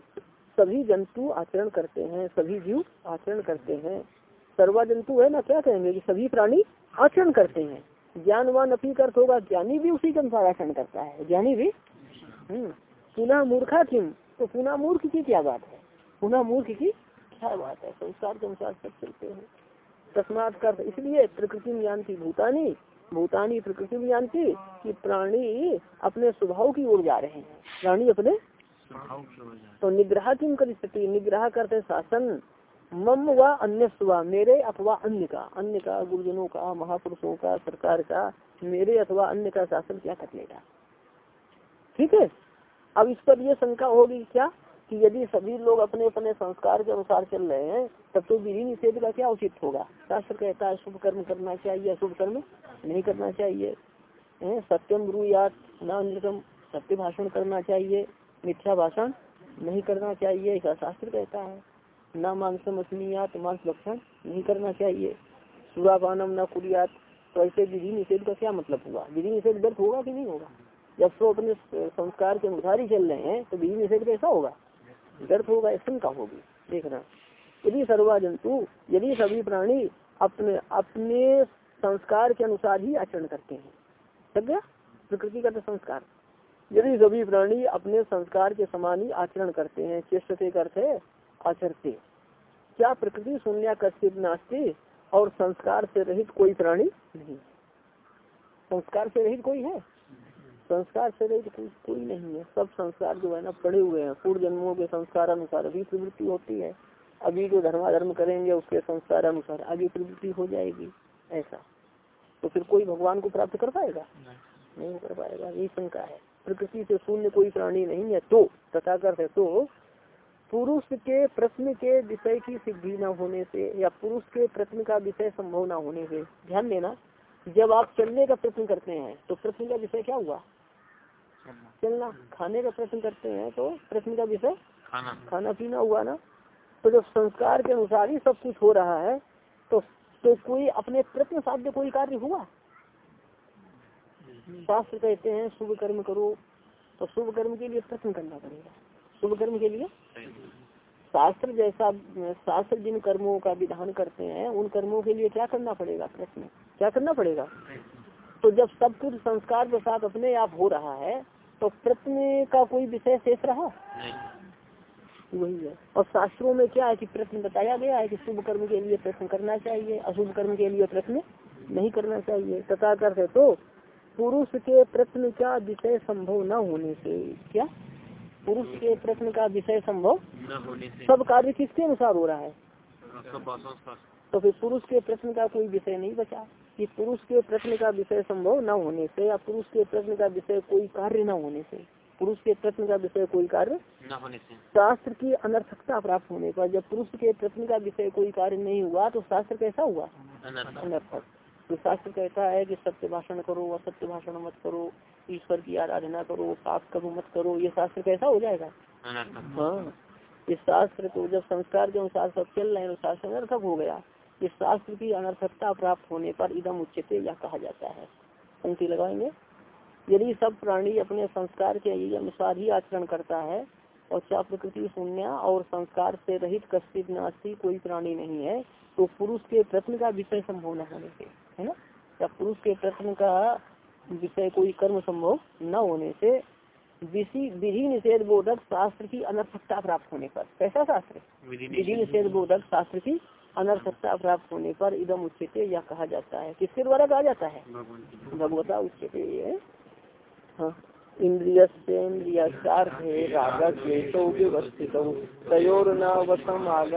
S1: सभी जंतु आचरण करते हैं सभी जीव आचरण करते हैं। सर्वा जंतु है ना क्या कहेंगे? कि सभी प्राणी आचरण करते हैं। ज्ञानवान अपी अर्थ होगा ज्ञानी भी उसी के अनुसार आचरण करता है। ज्ञानी भी? हम्म। पुनः मूर्खा किम? तो पुनः मूर्ख की क्या बात है? पुनः मूर्ख की क्या बात है? संस्कार के अनुसार सब चलते हैं। तस्मात कर इसलिए प्रकृति में जानती भूतानी। भूतानी प्रकृति में जानती कि प्राणी अपने स्वभाव की ओर जा रहे हैं। प्राणी अपने तो निग्रह किम कर निग्रह करते शासन। मम व अन्य स्वा, मेरे अथवा अन्य का अन्य का, गुरुजनों का, महापुरुषों का, सरकार का, मेरे अथवा अन्य का शासन क्या कर लेगा? ठीक है? अब इस पर यह शंका होगी क्या कि यदि सभी लोग अपने अपने संस्कार के अनुसार चल रहे हैं, तब तो विधि निषेध का क्या उचित होगा? शास्त्र कहता है, शुभ कर्म करना चाहिए शुभ कर्म नहीं करना चाहिए। सत्यम गुरु या न सत्य भाषण करना चाहिए, मिथ्या भाषण नहीं करना चाहिए, ऐसा शास्त्र कहता है। न मांसम असमियात मांस भक्षण नहीं करना चाहिए। सुरापानम न कुरियात। तो ऐसे विधि निषेध का क्या मतलब हुआ? विधि निषेध व्यर्थ होगा कि नहीं होगा? जब सो अपने संस्कार के अनुसार ही चल रहे हैं तो विधि निषेध कैसा होगा? व्यर्थ होगा शंका होगी। देखना। यदि सर्वा जंतु यदि सभी प्राणी अपने अपने संस्कार के अनुसार ही आचरण करते हैं गया? प्रकृति का तो संस्कार। यदि सभी प्राणी अपने संस्कार के समान ही आचरण करते हैं चेष्टते करते आचरते क्या प्रकृति शून्य कश्चित नास्ती और संस्कार से रहित कोई प्राणी नहीं संस्कार से रहित कोई है? संस्कार से रहित कोई कोई नहीं है। सब संस्कार जो है ना पड़े हुए हैं। पूर्व जन्मों के संस्कार अनुसार अभी प्रवृत्ति होती है। अभी जो धर्माधर्म करेंगे, उसके संस्कार अनुसार आगे प्रवृत्ति हो जाएगी। ऐसा। तो फिर कोई भगवान को प्राप्त कर पाएगा? नहीं कर पाएगा। यही शंका है। प्रकृति से शून्य कोई प्राणी नहीं है। तो तथा कर तो पुरुष के प्रश्न के विषय की सिद्धि न होने से या पुरुष के प्रश्न का विषय संभव न होने से ध्यान देना जब आप चलने का प्रश्न करते हैं तो प्रश्न का विषय क्या हुआ? चलना। खाने का प्रश्न करते हैं तो प्रश्न का विषय खाना। खाना पीना हुआ ना? तो जब संस्कार के अनुसार ही सब कुछ हो रहा है तो तो कोई अपने प्रश्न साध्य कोई कार्य हुआ? शास्त्र कहते हैं शुभ कर्म करो तो शुभ कर्म के लिए प्रश्न करना पड़ेगा। शुभ कर्म के लिए? शास्त्र जैसा शास्त्र जिन कर्मों का विधान करते हैं उन कर्मों के लिए क्या करना पड़ेगा प्रश्न? क्या करना पड़ेगा? तो जब सब कुछ संस्कार के साथ अपने आप हो रहा है तो प्रश्न का कोई विषय शेष रहा? वही है। और शास्त्रों में क्या है कि प्रश्न बताया गया है कि शुभ कर्म के लिए प्रश्न करना चाहिए अशुभ कर्म के लिए प्रश्न नहीं करना चाहिए। तथा करते तो पुरुष के प्रश्न का विषय संभव न होने से क्या? पुरुष के प्रश्न का विषय संभव न होने से। सब कार्य किसके अनुसार हो रहा है? तो फिर पुरुष के प्रश्न का कोई विषय नहीं बचा। कि पुरुष के प्रश्न का विषय संभव न होने से या पुरुष के प्रश्न का विषय कोई कार्य न होने से पुरुष के प्रश्न का विषय कोई कार्य न होने से। शास्त्र की अनर्थकता प्राप्त होने पर जब पुरुष के प्रश्न का विषय कोई कार्य नहीं हुआ तो शास्त्र कैसा हुआ? अनर्थक। तो शास्त्र कहता है कि सत्य भाषण करो असत्य भाषण मत करो ईश्वर की आराधना करो पाप करो मत करो ये शास्त्र कैसा हो जाएगा? हाँ। इस शास्त्र को जब संस्कार के अनुसार सब चल रहे हैं तो शास्त्र अनर्थक हो गया। इस शास्त्र की अनर्थकता प्राप्त होने पर इदम उच्चते या कहा जाता है। पंक्ति लगाएँगे। यदि सब प्राणी अपने संस्कार के अनुसार ही आचरण करता है और क्या प्रकृति शून्य और संस्कार से रहित कश्चित नास्ती कोई प्राणी नहीं है तो पुरुष के प्रश्न का विषय संभव न होने से। है ना? या पुरुष के प्रश्न का विषय कोई कर्म संभव न होने से विधि निषेध बोधक शास्त्र की अनर्थकता प्राप्त होने पर कैसा शास्त्र? विधि निषेध बोधक शास्त्र की अनर्थकता प्राप्त होने पर इदम उच्चते या कहा जाता है। किसके द्वारा कहा जाता है? भगवता उचित ये। हाँ। इंद्रिय व्यवस्थित तयोर न वसम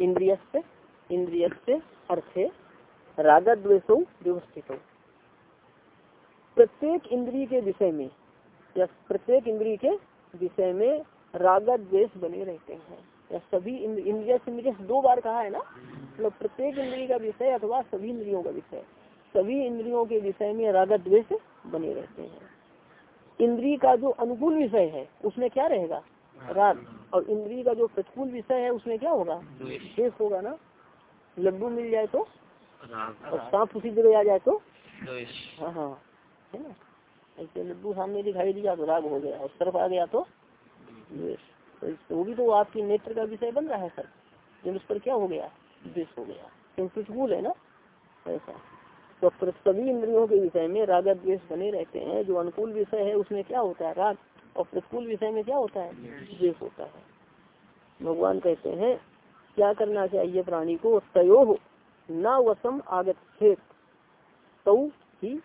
S1: इंद्रिय इंद्रिय अर्थे रागत द्वेषो व्यवस्थित। प्रत्येक इंद्रिय के विषय में या प्रत्येक इंद्रिय के विषय में रागत द्वेष बने रहते हैं। या सभी इंद्रिया से मुझे दो बार कहा है ना? मतलब प्रत्येक इंद्री का विषय अथवा सभी इंद्रियों का विषय। सभी इंद्रियों के विषय में रागत द्वेष बने रहते हैं। इंद्री का जो अनुकूल विषय है उसमें क्या रहेगा? राग। और इंद्री का जो प्रतिकूल विषय है उसमें क्या होगा? द्वेष होगा ना? लड्डू मिल जाए तो? और सांप उसी जगह आ जाए तो? हाँ हाँ। है ना? ऐसे लड्डू सामने दिखाई दिया तो राग हो गया। और सर्फ आ गया तो? तो वो भी तो आपकी नेत्र का विषय बन रहा है सर। जब उस पर क्या हो गया? द्वेष हो गया। क्योंकि प्रतिकूल है ना? ऐसा। तो सभी इंद्रियों के विषय में राग द्वेष बने रहते हैं। जो अनुकूल विषय है उसमें क्या होता है? राग। और प्रतिकूल विषय में क्या होता है? द्वेष होता है। भगवान कहते हैं क्या करना चाहिए प्राणी को? तयो न वसम आगत तौ ही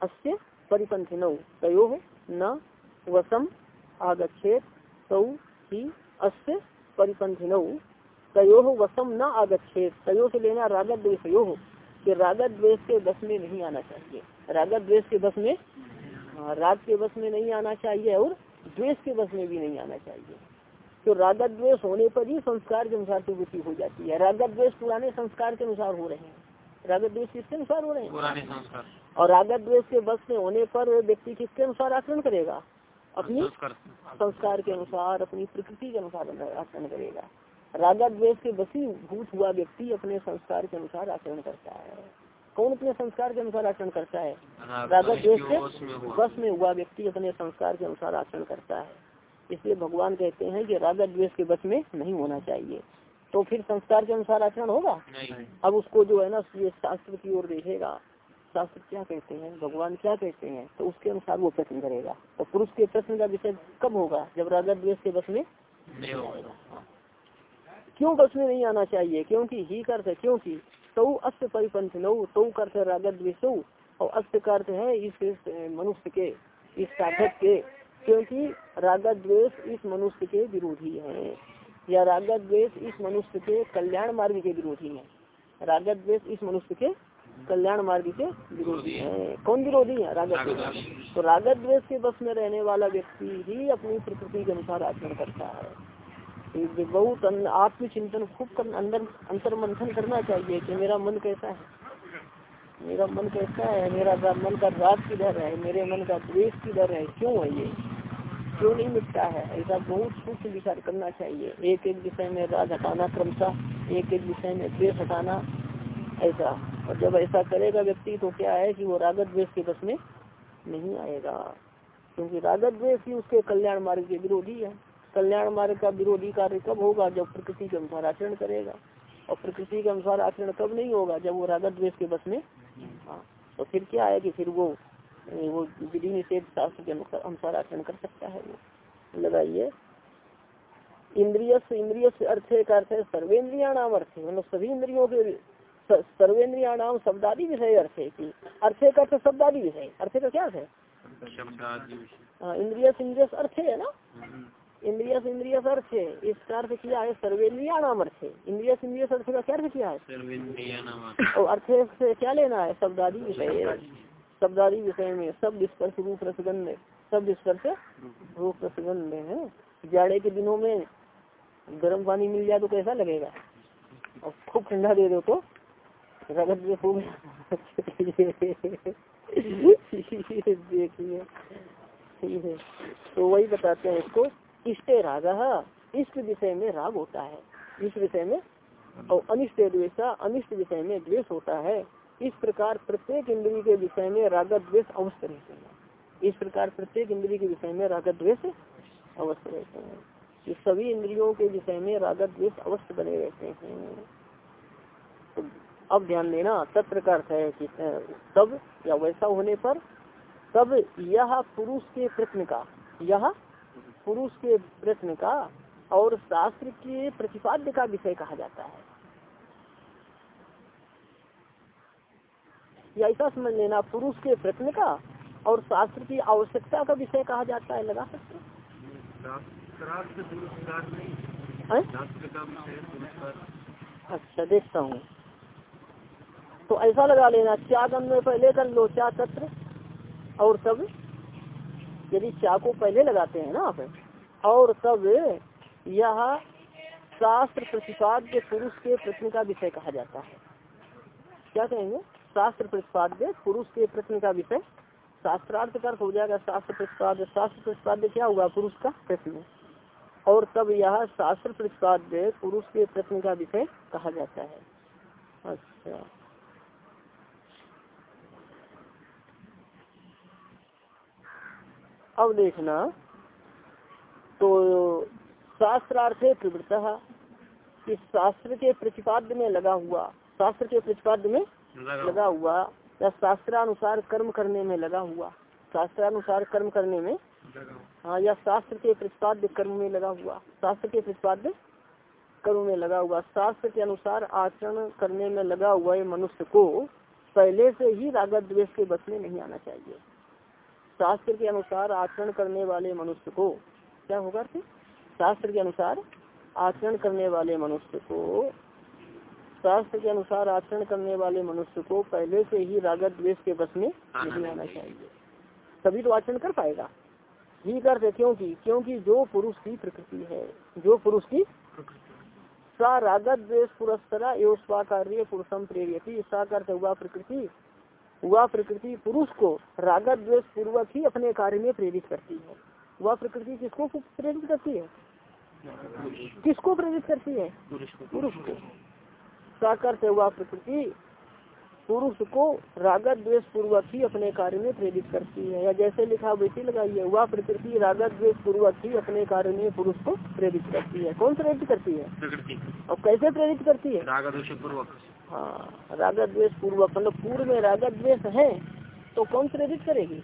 S1: अस्य परिपंथ नौ तयो न वसम आगछेत तौ ही अस्य परिपंथ नौ तयो वसम न आगछेत तयो से लेना रागत द्वेषयो कि रागत द्वेष के बस में नहीं आना चाहिए। रागत द्वेष के बस में हाँ राग के बस में नहीं आना चाहिए और द्वेष के बस में भी नहीं आना चाहिए। तो रागत द्वेष होने पर ही संस्कार के अनुसार प्रवृत्ति हो जाती है। रागत द्वेष पुराने संस्कार के अनुसार हो रहे हैं। रागत द्वेष किसके अनुसार हो रहे हैं?
S2: पुराने संस्कार।
S1: और रागत द्वेष के बस में होने पर व्यक्ति किसके अनुसार आचरण करेगा? अपनी संस्कार के अनुसार। अपनी प्रकृति के अनुसार आचरण करेगा। रागा द्वेष के बसी भूत हुआ व्यक्ति अपने संस्कार के अनुसार आचरण करता है। कौन अपने संस्कार के अनुसार आचरण करता है? रागा द्वेष के बस में हुआ व्यक्ति अपने संस्कार के अनुसार आचरण करता है। इसलिए भगवान कहते हैं कि रागा द्वेष के बस में नहीं होना चाहिए। तो फिर संस्कार के अनुसार आचरण होगा? अब उसको जो है ना ये शास्त्र की ओर देखेगा। शास्त्र क्या कहते हैं? भगवान क्या कहते हैं? तो उसके अनुसार वो प्रश्न करेगा। तो पुरुष के प्रश्न का विषय कब होगा? जब राजा द्वेष के बस में क्यों बस में नहीं आना चाहिए? क्योंकि ही करते क्योंकि तो अस्त परिपंथ नौ तो करते रागत द्वेषो और अस्त करते है इस मनुष्य के इस साधक के। क्योंकि रागत द्वेष इस मनुष्य के विरोधी है, या रागत द्वेष इस मनुष्य के कल्याण मार्ग के विरोधी है। रागत द्वेष इस मनुष्य के कल्याण मार्ग के विरोधी है। कौन विरोधी है? रागत द्वेष तो रागत द्वेष के बस में रहने वाला व्यक्ति ही अपनी प्रकृति के अनुसार आचरण करता है। बहुत आत्मचिंतन खूब अंदर अंतर मंथन करना चाहिए कि मेरा मन कैसा है। मेरा मन कैसा है, मेरा मन का राग किधर है? मेरे मन का द्वेष किधर है? क्यों है ये? क्यों नहीं मिटता है? ऐसा बहुत सूक्ष्म विचार करना चाहिए। एक एक विषय में राग हटाना क्रमशः एक एक विषय में द्वेष हटाना ऐसा। और जब ऐसा करेगा व्यक्ति तो क्या है कि वो रागत द्वेष के बस में नहीं आएगा। क्योंकि रागत द्वेष ही उसके कल्याण मार्ग के विरोधी है। कल्याण मार्ग का विरोधी कार्य कब होगा? जब प्रकृति के अनुसार आचरण करेगा। और प्रकृति के अनुसार आचरण कब नहीं होगा? जब वो रागत द्वेष के बस में हाँ। तो फिर क्या है कि फिर वो वो विधि निषेध शास्त्र के अनुसार आचरण कर सकता है वो। लगाइए। इंद्रिय इंद्रिय अर्थ का अर्थ है सर्वेन्द्रिया नाम अर्थ। है मतलब सभी इंद्रियों के सर्वेन्द्रिया नाम शब्दादि विषय अर्थ है की अर्थ का अर्थ शब्दादि विषय। अर्थ का क्या है? हाँ इंद्रिय इंद्रिय अर्थ है ना? इंद्रिय से इंद्रिय अर्थ है इसका अर्थ किया है सर्वेन्द्रिया नाम अर्थ है। इंद्रिय से इंद्रिय अर्थ का क्या अर्थ किया है? और अर्थ से क्या लेना है? शब्दादी विषय शब्दादी विषय में सब स्पर्श रूप रसगंध सब स्पर्श रूप रसगंध है। जाड़े के दिनों में गर्म पानी मिल जाए तो कैसा लगेगा? और खूब ठंडा दे दो तो रगत में खूब देखिए ठीक है। तो वही बताते हैं इसको। इष्ट राग, इष्ट विषय में राग होता है। इस विषय में और अनिष्ट द्वेषा, अनिष्ट विषय में द्वेष होता है। इस प्रकार प्रत्येक इंद्रिय के विषय में राग द्वेष अवश्य रहते हैं। इस प्रकार प्रत्येक इंद्रिय के विषय में राग द्वेष अवश्य रहते हैं। सभी इंद्रियों के विषय में राग द्वेष अवश्य बने रहते हैं। तो अब ध्यान देना, तत्र का अर्थ है कि तब या वैसा होने पर, तब यह पुरुष के प्रश्न का, यह पुरुष के प्रश्न का और शास्त्र के प्रतिपाद्य का विषय कहा जाता है। या ऐसा समझ लेना पुरुष के प्रश्न का और शास्त्र की आवश्यकता का विषय कहा जाता है लगा सकते अच्छा देखता हूँ। तो ऐसा लगा लेना क्या गम में पहले कर लो क्या तत्र और सब। यदि चा को पहले लगाते हैं ना आप, और तब यह शास्त्र प्रतिपाद्य पुरुष के प्रश्न का विषय कहा जाता है। क्या कहेंगे? शास्त्र प्रतिपाद्य पुरुष के प्रश्न का विषय। शास्त्रार्थ का हो जाएगा शास्त्र प्रतिपाद्य। शास्त्र प्रतिपाद्य क्या हुआ? पुरुष का प्रश्न। और तब यह शास्त्र प्रतिपाद्य पुरुष के प्रश्न का विषय कहा जाता है। अच्छा। अब देखना तो शास्त्रार्थ प्रवृत्त कि शास्त्र के प्रतिपाद्य में लगा हुआ शास्त्र के प्रतिपाद्य में लगा हुआ। या शास्त्रानुसार कर्म करने में लगा हुआ शास्त्रानुसार कर्म करने में हाँ या शास्त्र के प्रतिपाद्य कर्म में लगा हुआ शास्त्र के प्रतिपाद्य कर्म में लगा हुआ शास्त्र के अनुसार आचरण करने में लगा हुआ ये मनुष्य को पहले से ही रागत द्वेष के बस में नहीं आना चाहिए। शास्त्र के अनुसार आचरण करने वाले मनुष्य को क्या होगा फिर? शास्त्र के अनुसार आचरण करने वाले मनुष्य को शास्त्र के अनुसार आचरण करने वाले मनुष्य को पहले से ही रागत द्वेष के बस में नहीं आना चाहिए। तभी तो आचरण कर पाएगा। ही करते क्योंकि क्योंकि जो पुरुष की प्रकृति है जो पुरुष की सा रागत द्वेष पुरस्करा एवं स्वाकार्य पुरुषम प्रेरियती। सा करते हुआ प्रकृति वह प्रकृति पुरुष को रागत द्वेष पूर्वक ही अपने कार्य में प्रेरित करती है। वह प्रकृति किसको प्रेरित करती है? किसको प्रेरित करती है? पुरुष को। साकर से वह प्रकृति पुरुष को रागत द्वेष पूर्वक ही अपने कार्य में प्रेरित करती है। या जैसे लिखा वैसे लगाइए। वह प्रकृति रागत द्वेष पूर्वक ही अपने कार्य में पुरुष को प्रेरित करती है। कौन प्रेरित करती है?
S2: प्रकृति।
S1: और कैसे प्रेरित करती है?
S2: राग दोष पूर्वक
S1: हाँ रागत द्वेष पूर्वक मतलब पूर्व में रागत द्वेष है तो कौन प्रेरित करेगी?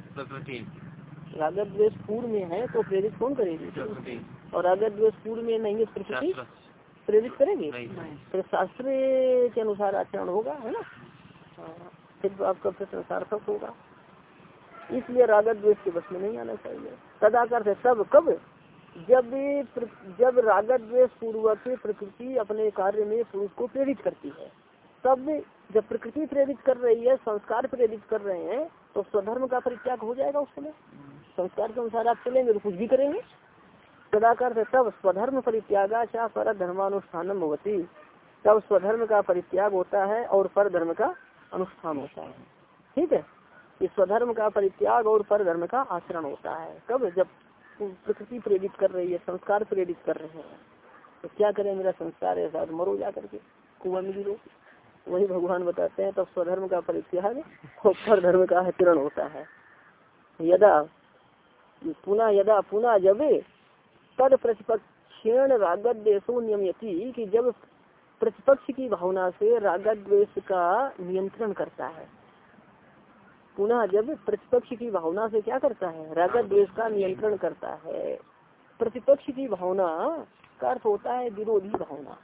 S1: रागत द्वेष पूर्व में है तो प्रेरित कौन करेगी? और रागत द्वेष पूर्व में नहीं है प्रकृति? प्रेरित करेगी? फिर शास्त्र के अनुसार आचरण होगा है ना? हाँ, फिर तो आपका प्रश्न सार्थक होगा। इसलिए रागत द्वेष के बस में नहीं आना चाहिए। सदा करते सब कब? जब जब रागत द्वेष पूर्वक प्रकृति अपने कार्य में पुरुष को प्रेरित करती है। तब जब प्रकृति प्रेरित कर रही है, संस्कार प्रेरित कर रहे हैं तो स्वधर्म का परित्याग हो जाएगा उस समय। संस्कार के अनुसार आप चलेंगे तो कुछ भी करेंगे। सदाकर से तब स्वधर्म परित्यागा चाह पर धर्मानुष्ठान होती तब स्वधर्म का परित्याग होता है और पर धर्म का अनुष्ठान होता है। ठीक है? इस स्वधर्म का परित्याग और पर धर्म का आचरण होता है। कब? जब प्रकृति प्रेरित कर रही है, संस्कार प्रेरित कर रहे हैं। तो क्या करें मेरा संस्कार? ऐसा तो मरो जा करके कुआ में गिरो। वही भगवान बताते हैं, तब स्वधर्म का परित्याग और धर्म का आचरण होता है। यदा, पुनः यदा, पुनः जब तद प्रतिपक्षेण रागत देशो नियमयती कि जब प्रतिपक्ष की भावना से रागत द्वेष का नियंत्रण करता है। पुनः जब प्रतिपक्ष की भावना से क्या करता है? रागत द्वेष का नियंत्रण करता है। प्रतिपक्ष की भावना का अर्थ होता है विरोधी भावना।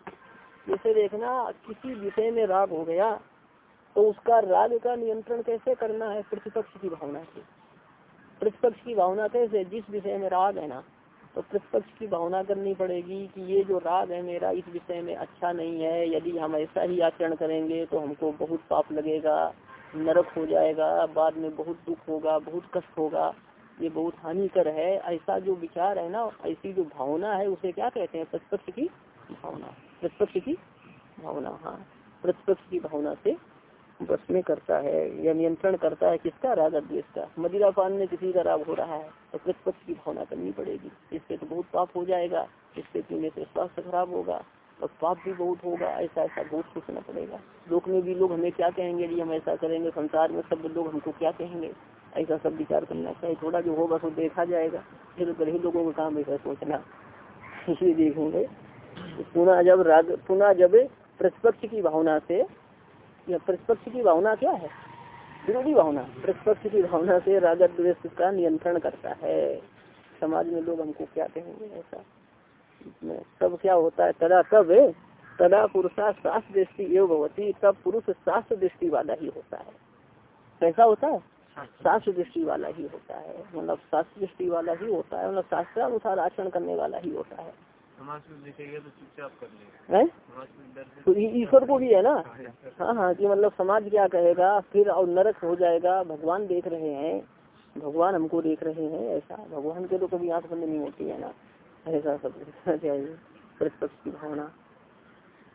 S1: जैसे देखना किसी विषय में राग हो गया तो उसका राग का नियंत्रण कैसे करना है? प्रतिपक्ष की भावना से। प्रतिपक्ष की भावना कैसे? जिस विषय में राग है ना तो प्रतिपक्ष की भावना करनी पड़ेगी कि ये जो राग है मेरा, इस विषय में अच्छा नहीं है। यदि हम ऐसा ही आचरण करेंगे तो हमको बहुत पाप लगेगा, नरक हो जाएगा, बाद में बहुत दुख होगा, बहुत कष्ट होगा। ये बहुत हानिकर है। ऐसा जो विचार है ना, ऐसी जो भावना है, उसे क्या कहते हैं? प्रतिपक्ष की भावना। प्रतिपक्ष की भावना हाँ। प्रतिपक्ष की भावना से बस में करता है या नियंत्रण करता है किसका? राग द्वेष का। मदिरा पान में किसी का राग हो रहा है तो प्रतिपक्ष की भावना करनी पड़ेगी। इससे तो बहुत पाप हो जाएगा, इससे पीने से स्वास्थ्य खराब होगा और पाप भी बहुत होगा, ऐसा ऐसा बहुत सोचना पड़ेगा। लोक में भी लोग हमें क्या कहेंगे यदि हम ऐसा करेंगे, संसार में सब लोग हमको क्या कहेंगे? ऐसा सब विचार करना चाहिए थोड़ा जो होगा तो देखा जाएगा। फिर तो लोगों का काम ऐसा सोचना। इसलिए देखेंगे। पुनः जब राग, पुनः जब प्रतिपक्ष की भावना से, या प्रतिपक्ष की भावना क्या है? विरोधी भावना। प्रतिपक्ष की भावना से राग द्वेष का नियंत्रण करता है। समाज में लोग हमको क्या कहेंगे ऐसा? तब क्या होता है? तदा तब, तदा पुरुषा शास्त्र दृष्टि एवं भवती, तब पुरुष शास्त्र दृष्टि वाला ही होता है। कैसा होता है? शास्त्र दृष्टि वाला ही होता है। मतलब शास्त्र दृष्टि वाला ही होता है मतलब शास्त्रानुसार आचरण करने वाला ही होता है।
S2: समाज तो चुपचाप कर
S1: है?
S2: से
S1: तो ईश्वर को भी है ना? हाँ हाँ कि मतलब समाज क्या कहेगा? फिर और नरक हो जाएगा। भगवान देख रहे हैं। भगवान हमको देख रहे हैं ऐसा। भगवान के तो कभी आँख बंद नहीं होती है ना? ऐसा सब प्रतिपक्ष की भावना।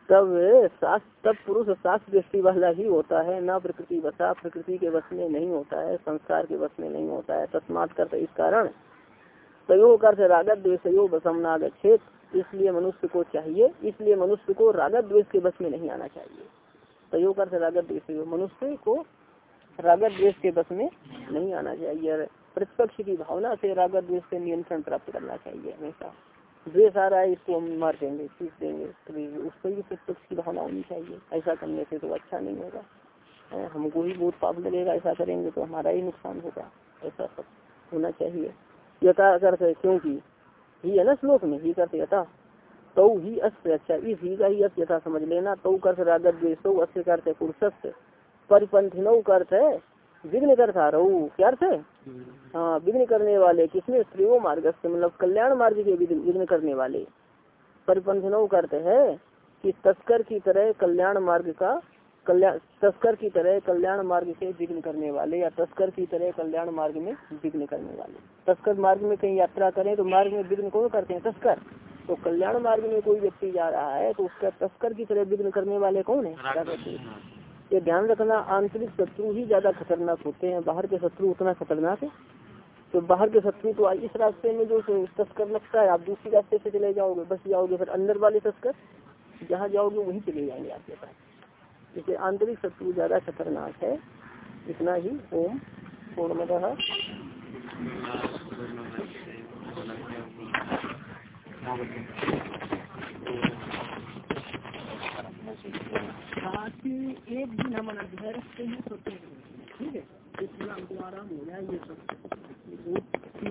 S1: तब शास्त्र तब पुरुष शास्त्र दृष्टि वाला ही होता है। न प्रकृति बसा। प्रकृति के बस में नहीं होता है। संस्कार के बस में नहीं होता है। तस्मात करते इस कारण। तयो कर रागत द्वेषयो बसम नागछेद इसलिए मनुष्य को चाहिए, इसलिए मनुष्य को रागत द्वेष के बस में नहीं आना चाहिए। तयो कर रागत द्वेषयो मनुष्य को रागत द्वेष के बस में नहीं आना चाहिए प्रतिपक्ष की भावना से रागत द्वेष से नियंत्रण प्राप्त करना चाहिए हमेशा। द्वेष आ रहा है, इसको हम मार देंगे खींच देंगे तो उस पर भी प्रतिपक्ष की भावना होनी चाहिए। ऐसा करने से तो अच्छा नहीं होगा। हमको ही बहुत पाप लगेगा, ऐसा करेंगे तो हमारा ही नुकसान होगा। ऐसा सब होना चाहिए। यथा करते क्योंकि ही है ना श्लोक में ही करते यथा। तो ही अस्त अच्छा इस ही का ही अर्थ यथा समझ लेना। तो कर रागत द्वेष अस्त करते पुरुष परिपंथिनो अर्थ है विघ्न करता रहू क्या अर्थ है? हाँ विघ्न करने वाले किसमें? स्त्रियों मार्ग से मतलब कल्याण मार्ग के विघ्न करने वाले। परिपंथनों का अर्थ है कि तस्कर की तरह कल्याण मार्ग का कल्याण तस्कर की तरह कल्याण मार्ग से विघ्न करने वाले या तस्कर की तरह कल्याण मार्ग में विघ्न करने वाले। तस्कर मार्ग में कहीं यात्रा करें तो मार्ग में विघ्न कौन करते हैं? तस्कर। तो कल्याण मार्ग में कोई व्यक्ति जा रहा है तो उसका तस्कर की तरह विघ्न करने वाले कौन है? ये ध्यान रखना आंतरिक शत्रु ही ज़्यादा खतरनाक होते हैं। बाहर के शत्रु उतना खतरनाक है। तो बाहर के शत्रु तो इस रास्ते में जो तस्कर लगता है आप दूसरी रास्ते से चले जाओगे बस जाओगे फिर अंदर वाले तस्कर जहाँ जाओगे वहीं चले जाएँगे आपके पास। जैसे आंतरिक शत्रु ज़्यादा खतरनाक है, इतना ही ओम पूर्ण में रहा एक दिन हम अनधैर्य से ही सोचेंगे ठीक है? इतना आराम हो जाए ये सब।